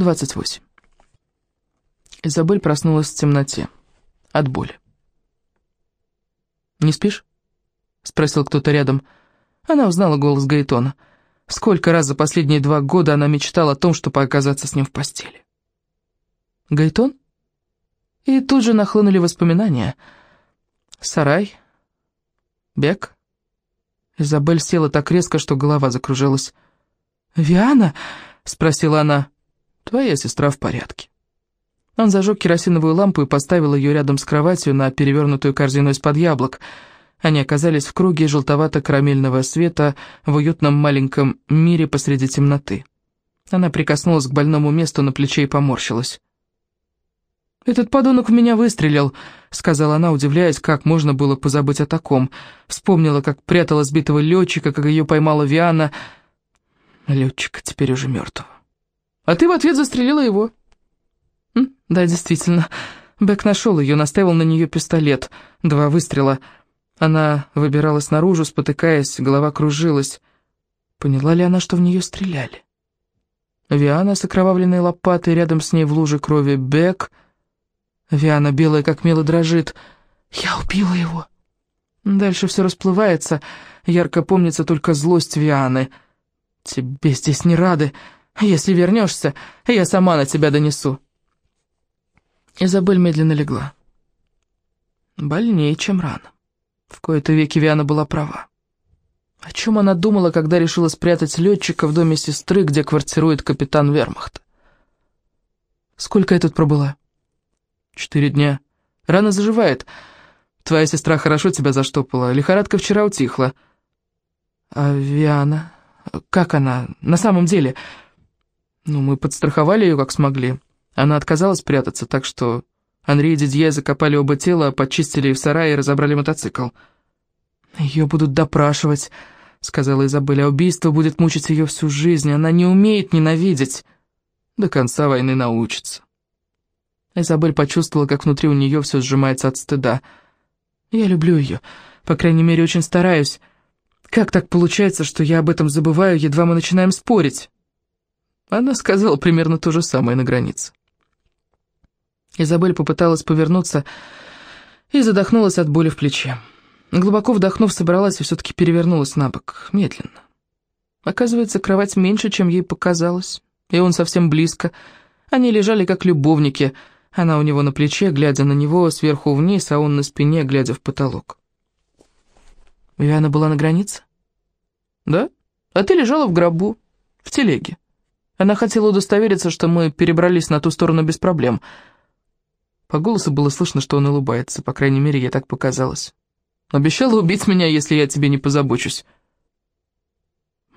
28. Изабель проснулась в темноте. От боли. «Не спишь?» — спросил кто-то рядом. Она узнала голос Гаэтона. Сколько раз за последние два года она мечтала о том, чтобы оказаться с ним в постели. «Гаэтон?» И тут же нахлынули воспоминания. Сарай, бег. Изабель села так резко, что голова закружилась. «Виана?» — спросила она. «Твоя сестра в порядке». Он зажег керосиновую лампу и поставил ее рядом с кроватью на перевернутую корзину из-под яблок. Они оказались в круге желтовато-карамельного света в уютном маленьком мире посреди темноты. Она прикоснулась к больному месту на плече и поморщилась. «Этот подонок в меня выстрелил», — сказала она, удивляясь, как можно было позабыть о таком. Вспомнила, как прятала сбитого летчика, как ее поймала Виана. Летчика теперь уже мертвого. «А ты в ответ застрелила его». «Да, действительно. Бэк нашел ее, наставил на нее пистолет. Два выстрела. Она выбиралась наружу, спотыкаясь, голова кружилась. Поняла ли она, что в нее стреляли?» Виана с окровавленной лопатой, рядом с ней в луже крови Бек — Виана, белая как мело, дрожит. «Я убила его!» Дальше все расплывается, ярко помнится только злость Вианы. «Тебе здесь не рады. Если вернешься, я сама на тебя донесу». Изабель медленно легла. Больнее, чем рано. В кои-то веки Виана была права. О чем она думала, когда решила спрятать летчика в доме сестры, где квартирует капитан Вермахта? Сколько я тут пробыла? Четыре дня. Рана заживает. Твоя сестра хорошо тебя заштопала. Лихорадка вчера утихла. А Виана? Как она? На самом деле? Ну, мы подстраховали ее, как смогли. Она отказалась прятаться, так что Анри и Дидье закопали оба тела, почистили в сарае и разобрали мотоцикл. «Ее будут допрашивать», — сказала Изабель, — «а убийство будет мучить ее всю жизнь. Она не умеет ненавидеть. До конца войны научится». Изабель почувствовала, как внутри у нее все сжимается от стыда. «Я люблю ее. По крайней мере, очень стараюсь. Как так получается, что я об этом забываю, едва мы начинаем спорить?» Она сказала примерно то же самое на границе. Изабель попыталась повернуться и задохнулась от боли в плече. Глубоко вдохнув, собралась и все-таки перевернулась на бок, медленно. Оказывается, кровать меньше, чем ей показалось, и он совсем близко. Они лежали как любовники — она у него на плече, глядя на него сверху вниз, а он на спине, глядя в потолок. Виана была на границе? Да. А ты лежала в гробу, в телеге. Она хотела удостовериться, что мы перебрались на ту сторону без проблем. По голосу было слышно, что он улыбается, по крайней мере, ей так показалось. Обещала убить меня, если я тебе не позабочусь.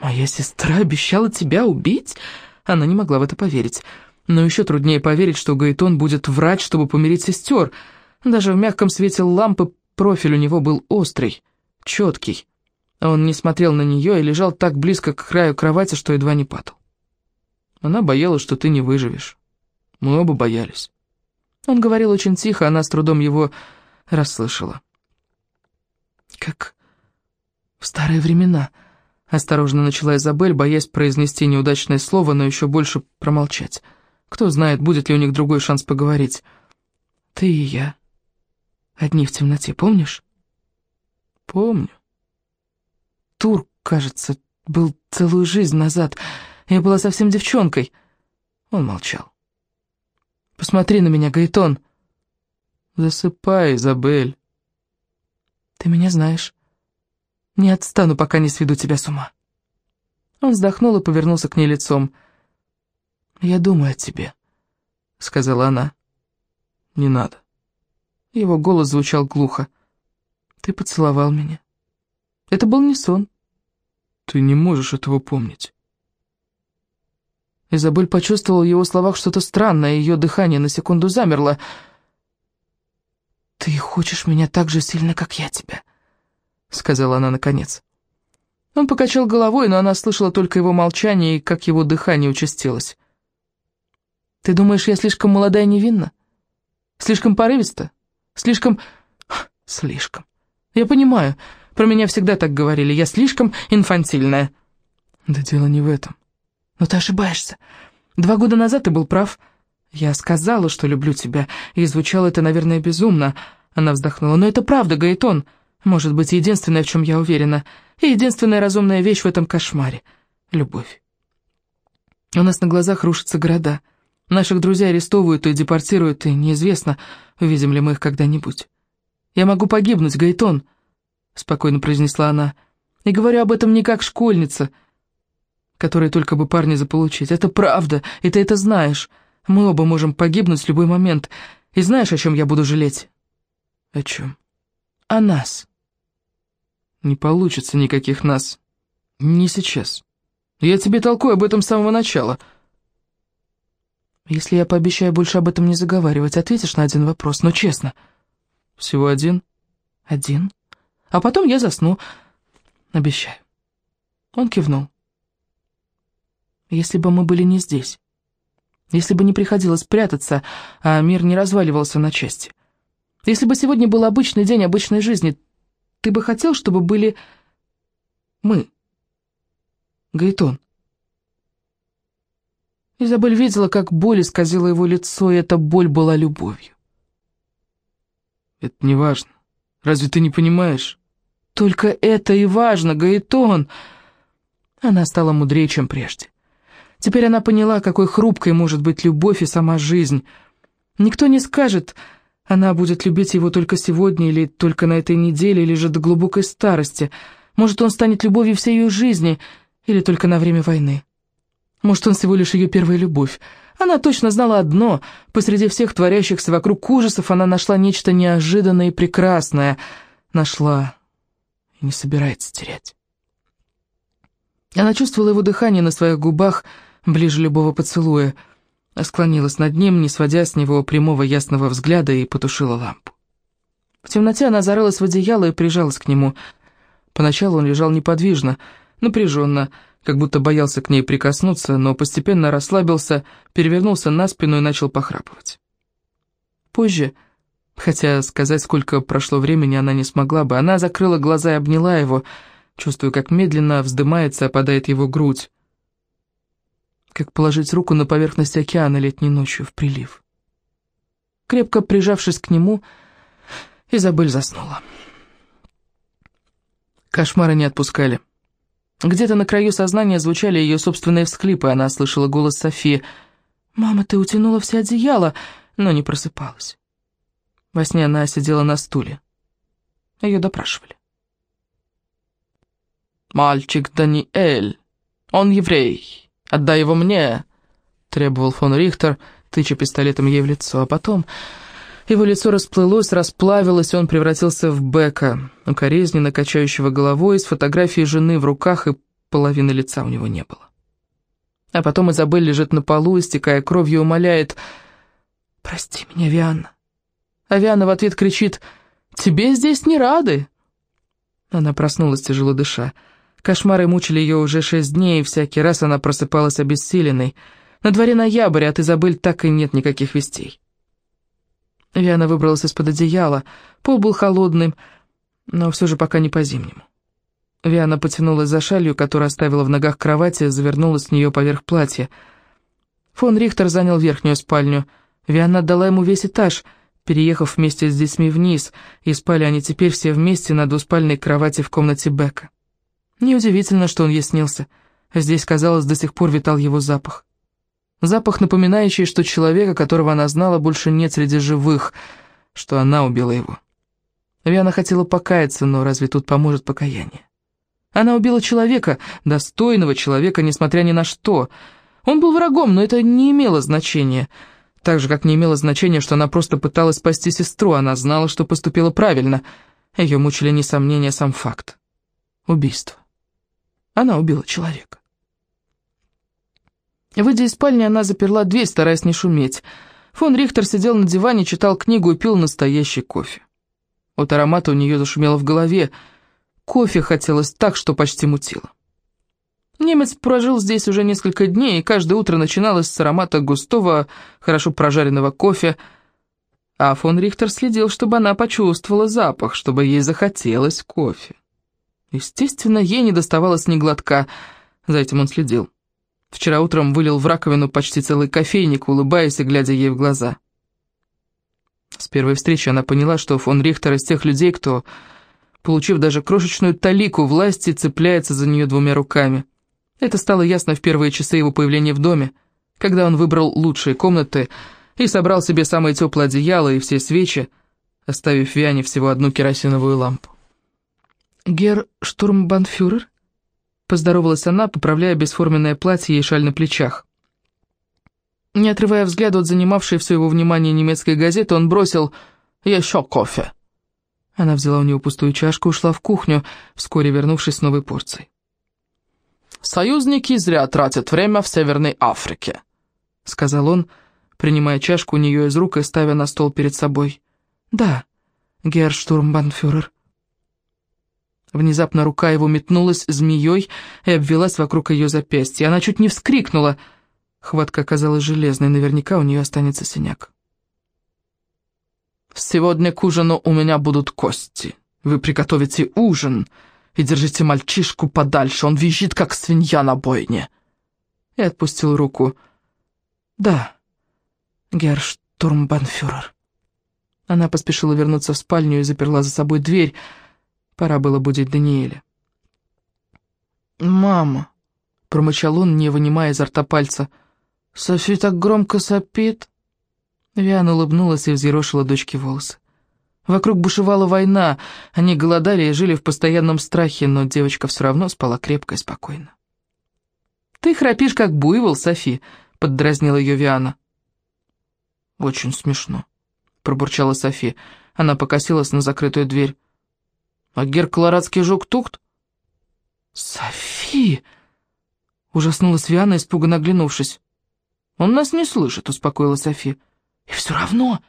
«Моя сестра обещала тебя убить?» Она не могла в это поверить. Но еще труднее поверить, что Гаэтон будет врать, чтобы помирить сестер. Даже в мягком свете лампы профиль у него был острый, четкий. Он не смотрел на нее и лежал так близко к краю кровати, что едва не падал. Она боялась, что ты не выживешь. Мы оба боялись. Он говорил очень тихо, она с трудом его расслышала. «Как в старые времена», — осторожно начала Изабель, боясь произнести неудачное слово, но еще больше промолчать. Кто знает, будет ли у них другой шанс поговорить. Ты и я. Одни в темноте, помнишь? Помню. Тур, кажется, был целую жизнь назад. Я была совсем девчонкой. Он молчал. Посмотри на меня, Гайтон. Засыпай, Изабель. Ты меня знаешь. Не отстану, пока не сведу тебя с ума. Он вздохнул и повернулся к ней лицом. «Я думаю о тебе», — сказала она. «Не надо». Его голос звучал глухо. «Ты поцеловал меня. Это был не сон». «Ты не можешь этого помнить». Изабель почувствовала в его словах что-то странное, ее дыхание на секунду замерло. «Ты хочешь меня так же сильно, как я тебя», — сказала она наконец. Он покачал головой, но она слышала только его молчание и как его дыхание участилось. Ты думаешь, я слишком молодая и невинна? Слишком порывиста? Слишком... Слишком. Я понимаю, про меня всегда так говорили, я слишком инфантильная. Да дело не в этом. Но ты ошибаешься. Два года назад ты был прав. Я сказала, что люблю тебя, и звучало это, наверное, безумно. Она вздохнула. Но это правда, Гаэтон. Может быть, единственное, в чем я уверена. И единственная разумная вещь в этом кошмаре — любовь. У нас на глазах рушатся города. Наших друзей арестовывают и депортируют, и неизвестно, увидим ли мы их когда-нибудь. «Я могу погибнуть, Гайтон», — спокойно произнесла она. «И говорю об этом не как школьница, которая только бы парня заполучить. Это правда, и ты это знаешь. Мы оба можем погибнуть в любой момент. И знаешь, о чем я буду жалеть?» «О чем?» «О нас». «Не получится никаких нас. Не сейчас. Я тебе толкую об этом с самого начала». «Если я пообещаю больше об этом не заговаривать, ответишь на один вопрос, но честно». «Всего один?» «Один. А потом я засну. Обещаю». Он кивнул. «Если бы мы были не здесь, если бы не приходилось прятаться, а мир не разваливался на части, если бы сегодня был обычный день обычной жизни, ты бы хотел, чтобы были мы?» Гаэтон. Изабель видела, как боль исказила его лицо, и эта боль была любовью. «Это не важно. Разве ты не понимаешь?» «Только это и важно, Гаэтон!» Она стала мудрее, чем прежде. Теперь она поняла, какой хрупкой может быть любовь и сама жизнь. Никто не скажет, она будет любить его только сегодня или только на этой неделе, или же до глубокой старости. Может, он станет любовью всей ее жизни, или только на время войны. Может, он всего лишь ее первая любовь. Она точно знала одно. Посреди всех творящихся вокруг ужасов она нашла нечто неожиданное и прекрасное. Нашла и не собирается терять. Она чувствовала его дыхание на своих губах, ближе любого поцелуя. Склонилась над ним, не сводя с него прямого ясного взгляда, и потушила лампу. В темноте она зарылась в одеяло и прижалась к нему. Поначалу он лежал неподвижно, напряженно, как будто боялся к ней прикоснуться, но постепенно расслабился, перевернулся на спину и начал похрапывать. Позже, хотя сказать, сколько прошло времени, она не смогла бы, она закрыла глаза и обняла его, чувствуя, как медленно вздымается и опадает его грудь. Как положить руку на поверхность океана летней ночью в прилив. Крепко прижавшись к нему, Изабель заснула. Кошмары не отпускали. Где-то на краю сознания звучали ее собственные всхлипы, она слышала голос Софии. «Мама, ты утянула все одеяло!» но не просыпалась. Во сне она сидела на стуле. Ее допрашивали. «Мальчик Даниэль, он еврей, отдай его мне!» требовал фон Рихтер, тыча пистолетом ей в лицо, а потом... Его лицо расплылось, расплавилось, и он превратился в Бека, укоризненно качающего головой, с фотографией жены в руках, и половины лица у него не было. А потом Изабель лежит на полу, истекая кровью, умоляет «Прости меня, Вианна». А Вианна в ответ кричит «Тебе здесь не рады». Она проснулась, тяжело дыша. Кошмары мучили ее уже шесть дней, и всякий раз она просыпалась обессиленной. На дворе ноябрь, от Изабель так и нет никаких вестей. Виана выбралась из-под одеяла. Пол был холодным, но все же пока не по-зимнему. Виана потянулась за шалью, которую оставила в ногах кровати, завернулась в нее поверх платья. Фон Рихтер занял верхнюю спальню. Виана отдала ему весь этаж, переехав вместе с детьми вниз, и спали они теперь все вместе на двуспальной кровати в комнате Бека. Неудивительно, что он ей снился. Здесь, казалось, до сих пор витал его запах. Запах, напоминающий, что человека, которого она знала, больше нет среди живых, что она убила его. Виана хотела покаяться, но разве тут поможет покаяние? Она убила человека, достойного человека, несмотря ни на что. Он был врагом, но это не имело значения. Так же, как не имело значения, что она просто пыталась спасти сестру, она знала, что поступила правильно. Ее мучили не сомнения, сам факт. Убийство. Она убила человека. Выйдя из спальни, она заперла дверь, стараясь не шуметь. Фон Рихтер сидел на диване, читал книгу и пил настоящий кофе. От аромата у нее зашумело в голове. Кофе хотелось так, что почти мутило. Немец прожил здесь уже несколько дней, и каждое утро начиналось с аромата густого, хорошо прожаренного кофе, а фон Рихтер следил, чтобы она почувствовала запах, чтобы ей захотелось кофе. Естественно, ей не доставалось ни глотка, за этим он следил. Вчера утром вылил в раковину почти целый кофейник, улыбаясь и глядя ей в глаза. С первой встречи она поняла, что фон Рихтер из тех людей, кто, получив даже крошечную талику власти, цепляется за нее двумя руками. Это стало ясно в первые часы его появления в доме, когда он выбрал лучшие комнаты и собрал себе самое теплое одеяло и все свечи, оставив Виане всего одну керосиновую лампу. «Гер Штурмбанфюрер?» — поздоровалась она, поправляя бесформенное платье и шаль на плечах. Не отрывая взгляда от занимавшей все его внимание немецкой газеты, он бросил «Еще кофе». Она взяла у него пустую чашку и ушла в кухню, вскоре вернувшись с новой порцией. «Союзники зря тратят время в Северной Африке», — сказал он, принимая чашку у нее из рук и ставя на стол перед собой. «Да, герштурмбанфюрер». Внезапно рука его метнулась змеей и обвелась вокруг ее запястья. Она чуть не вскрикнула. Хватка оказалась железной, наверняка у нее останется синяк. «Сегодня к ужину у меня будут кости. Вы приготовите ужин и держите мальчишку подальше, он визжит, как свинья на бойне». И отпустил руку. «Да, герштурмбанфюрер». Она поспешила вернуться в спальню и заперла за собой дверь, Пора было будить Даниэля. «Мама!» — промычал он, не вынимая изо рта пальца. «Софи так громко сопит!» Виана улыбнулась и взъерошила дочке волосы. Вокруг бушевала война, они голодали и жили в постоянном страхе, но девочка все равно спала крепко и спокойно. «Ты храпишь, как буйвол, Софи», — поддразнила ее Виана. «Очень смешно», — пробурчала Софи. Она покосилась на закрытую дверь. А гер колорадский жук-тухт? Софи! Ужаснулась Виана, испуганно оглянувшись. Он нас не слышит, успокоила Софи. И все равно,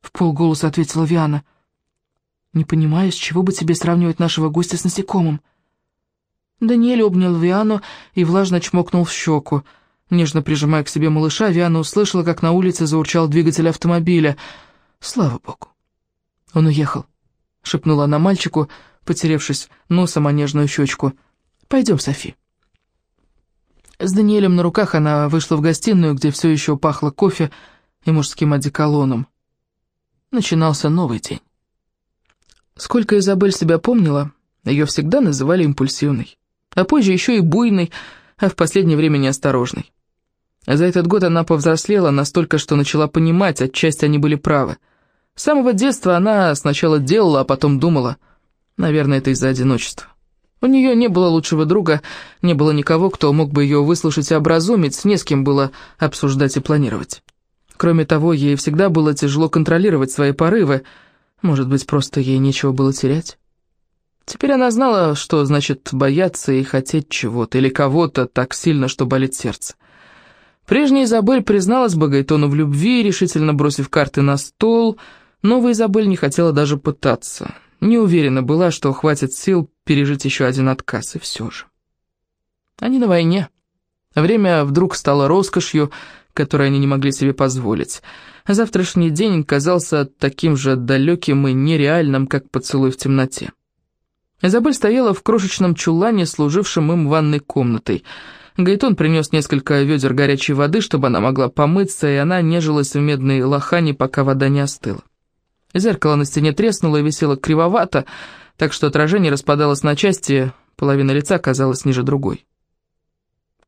в полголоса ответила Виана. Не понимаю, с чего бы тебе сравнивать нашего гостя с насекомым. Даниэль обнял Виану и влажно чмокнул в щеку. Нежно прижимая к себе малыша, Виана услышала, как на улице заурчал двигатель автомобиля. Слава богу. Он уехал. — шепнула она мальчику, потеревшись носом о нежную щечку. «Пойдем, Софи». С Даниэлем на руках она вышла в гостиную, где все еще пахло кофе и мужским одеколоном. Начинался новый день. Сколько Изабель себя помнила, ее всегда называли импульсивной, а позже еще и буйной, а в последнее время неосторожной. За этот год она повзрослела настолько, что начала понимать, отчасти они были правы — с самого детства она сначала делала, а потом думала. Наверное, это из-за одиночества. У нее не было лучшего друга, не было никого, кто мог бы ее выслушать и образумить, не с кем было обсуждать и планировать. Кроме того, ей всегда было тяжело контролировать свои порывы, может быть, просто ей нечего было терять. Теперь она знала, что значит бояться и хотеть чего-то или кого-то так сильно, что болит сердце. Прежняя Изабель призналась Багайтону в любви, решительно бросив карты на стол — Новая Изабель не хотела даже пытаться. Не уверена была, что хватит сил пережить еще один отказ, и все же. Они на войне. Время вдруг стало роскошью, которую они не могли себе позволить. Завтрашний день казался таким же далеким и нереальным, как поцелуй в темноте. Изабель стояла в крошечном чулане, служившем им ванной комнатой. Гайтон принес несколько ведер горячей воды, чтобы она могла помыться, и она нежилась в медной лохане, пока вода не остыла. Зеркало на стене треснуло и висело кривовато, так что отражение распадалось на части, половина лица казалась ниже другой.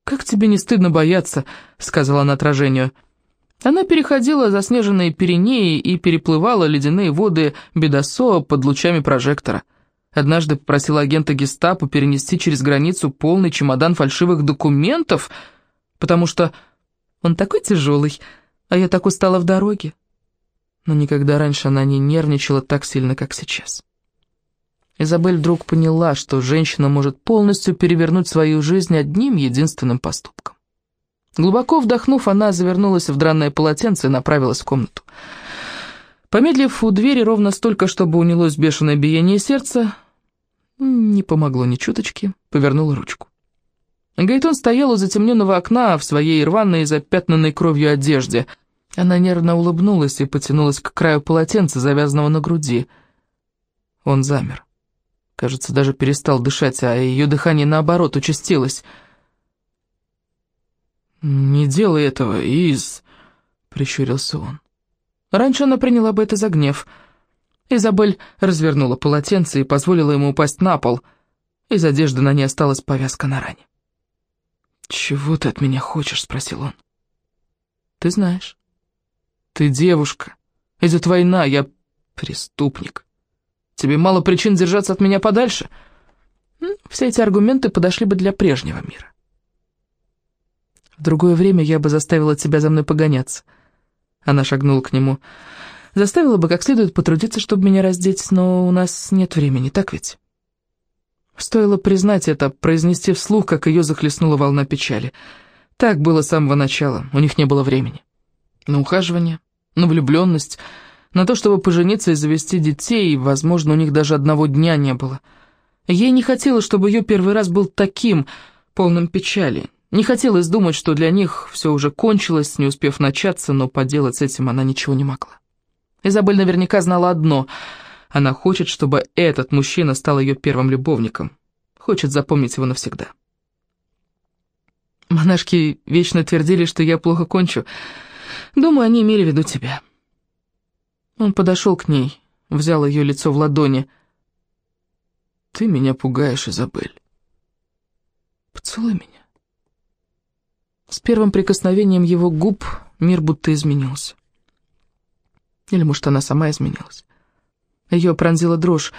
«Как тебе не стыдно бояться?» — сказала она отражению. Она переходила заснеженные Пиренеи и переплывала ледяные воды Бедосо под лучами прожектора. Однажды попросила агента гестапо перенести через границу полный чемодан фальшивых документов, потому что он такой тяжелый, а я так устала в дороге но никогда раньше она не нервничала так сильно, как сейчас. Изабель вдруг поняла, что женщина может полностью перевернуть свою жизнь одним единственным поступком. Глубоко вдохнув, она завернулась в дранное полотенце и направилась в комнату. Помедлив у двери ровно столько, чтобы унялось бешеное биение сердца, не помогло ни чуточки, повернула ручку. Гайтон стоял у затемненного окна в своей рваной, запятнанной кровью одежде — она нервно улыбнулась и потянулась к краю полотенца, завязанного на груди. Он замер. Кажется, даже перестал дышать, а ее дыхание, наоборот, участилось. «Не делай этого, Из...» — прищурился он. Раньше она приняла бы это за гнев. Изабель развернула полотенце и позволила ему упасть на пол. Из одежды на ней осталась повязка на ране. «Чего ты от меня хочешь?» — спросил он. «Ты знаешь. Ты девушка. Идет война, я преступник. Тебе мало причин держаться от меня подальше?» Все эти аргументы подошли бы для прежнего мира. В другое время я бы заставила тебя за мной погоняться. Она шагнула к нему. Заставила бы как следует потрудиться, чтобы меня раздеть, но у нас нет времени, так ведь? Стоило признать это, произнести вслух, как ее захлестнула волна печали. Так было с самого начала, у них не было времени. На ухаживание, на влюбленность, на то, чтобы пожениться и завести детей, и, возможно, у них даже одного дня не было. Ей не хотелось, чтобы ее первый раз был таким, полным печали, не хотелось думать, что для них все уже кончилось, не успев начаться, но поделать с этим она ничего не могла. Изабель наверняка знала одно — она хочет, чтобы этот мужчина стал ее первым любовником. Хочет запомнить его навсегда. Монашки вечно твердили, что я плохо кончу. Думаю, они имели в виду тебя. Он подошел к ней, взял ее лицо в ладони. «Ты меня пугаешь, Изабель. Поцелуй меня». С первым прикосновением его губ мир будто изменился. Или, может, она сама изменилась. Ее пронзила дрожь,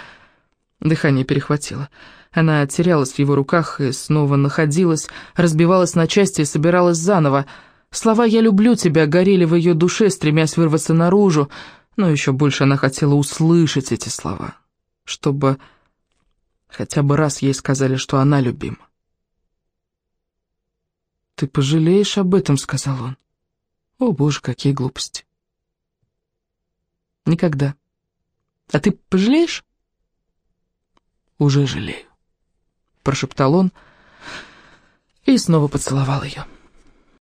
дыхание перехватило. Она терялась в его руках и снова находилась, разбивалась на части и собиралась заново. Слова «я люблю тебя» горели в ее душе, стремясь вырваться наружу, но еще больше она хотела услышать эти слова, чтобы хотя бы раз ей сказали, что она любима. «Ты пожалеешь об этом», — сказал он. «О, боже, какие глупости!» «Никогда. А ты пожалеешь?» «Уже жалею», — прошептал он и снова поцеловал ее.